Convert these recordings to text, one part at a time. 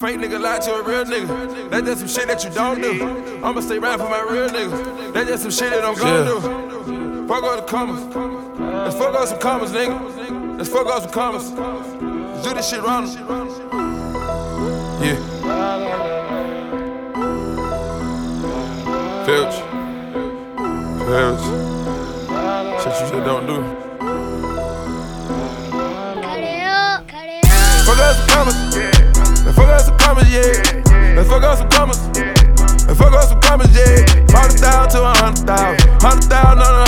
Fake nigga lie to a real nigga. That's just some shit that you don't do. I'ma stay right for my real nigga. That's just some shit that I'm gonna do. Fuck all the commas. Let's fuck up some commas, nigga. Let's fuck up some commas. Let's do this shit wrong. Yeah. Filch. Filch. Shit you just don't do. Cut it up, cut it up. Fuck up some commas. Let's yeah. Let's fuck up some commas. Let's fuck up some commas, yeah. Forty thousand to a hundred thousand. Hundred thousand on a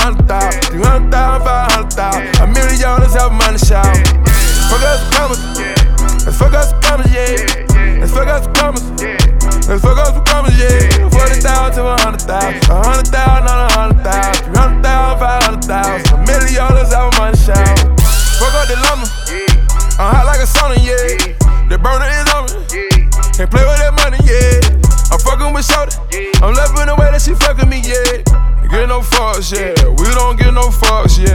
Can't play with that money, yeah. I'm fucking with Shorty. I'm loving the way that she fucking me, yeah. Get no fucks, yeah. We don't get no fucks, yeah.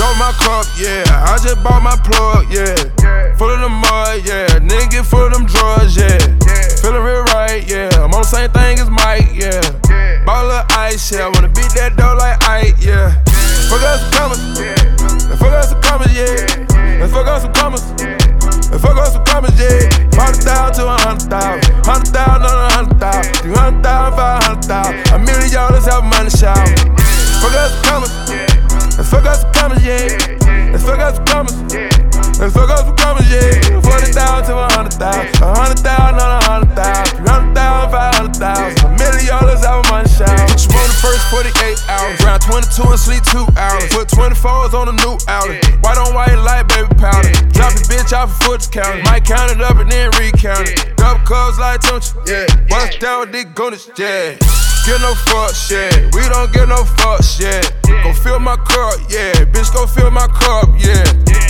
Throw my cup, yeah. I just bought my plug, yeah. Full of the mud, yeah. Nigga full of them to a hundred thousand. Hundred thousand on a hundred thousand. Three hundred thousand, five hundred thousand. A million dollars have money shout. Fuck some commas. Let's fuck some commas, yeah. Let's fuck some commas. Let's fuck some commas, yeah. Forty thousand to a hundred thousand. A hundred thousand on a hundred thousand. Three hundred thousand, five hundred thousand. A million dollars have money shout. Put you on the first 48 hours. Round 22 and sleep two hours. Put 24s on a new outlet. White on white light, baby powder. Drop your bitch off a foot counter. Might count it up and then recount it. Double cups like Tunch. Yeah. Bust down with Dick Gunners. Yeah. Get no fucks, yeah. We don't get no fucks, yeah. Go fill my cup, yeah. Bitch, go fill my cup, yeah.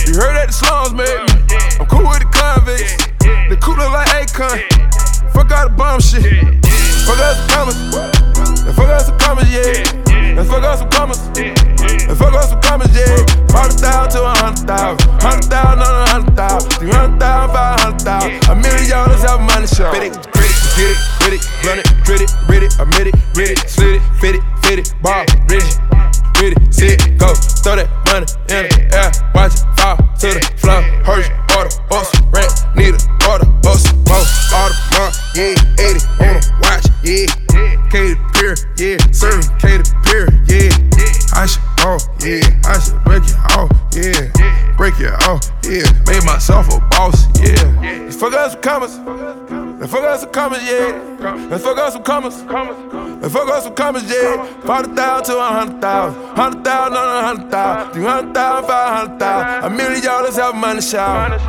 You heard that the slums made me. I'm cool with the convicts. The cooler like Akon. Fuck out the bomb shit. Fuck out some commas. Let's fuck out some commas, yeah. Let's fuck out some commas. Let's fuck out some commas, dollars have money show. Fit it, grit it, get it, with it, blunt it, grit it, rid it, admit it, rid it, slit it, fit it, fit it, ball, rigid. With it, sit it, go, throw that money in the air, watch it fall to the floor. Hurry, order, bus, rent, need a order, bus, mo, order, month, yeah, 80 on a watch, yeah. K to pier, yeah, serving K to pier, yeah. I should off, yeah, I should break it off, yeah. Break it off, yeah. Made myself a boss, fuck up some commas. Let's fuck up some commas, yeah. Let's fuck up some commas. Let's fuck up some commas, yeah. Forty thousand to a hundred thousand. Hundred thousand on a hundred thousand. Three hundred thousand, five hundred thousand. A million dollars have money shout.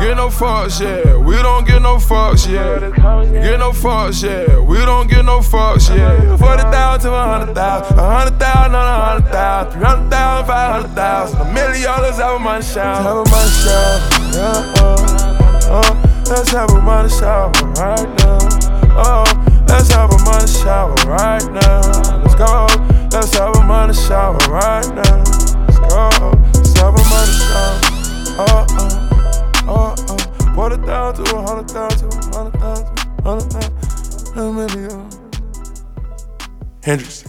Get no fucks, yeah. We don't get no fucks, yeah. Get no fucks, yeah. We don't get no fucks, yeah. Forty thousand to a hundred thousand. A hundred thousand on a hundred thousand. Three hundred thousand, five hundred thousand. A million dollars have money shout. Have a money shout, yeah. Uh, uh. Let's have a money shower right now. Oh, let's have a money shower right now. Let's go. Let's have a money shower right now. Let's go. Let's have a money shower. Oh, oh, oh, oh. Forty thousand to a hundred thousand, hundred thousand, hundred thousand, a million. Hendrix.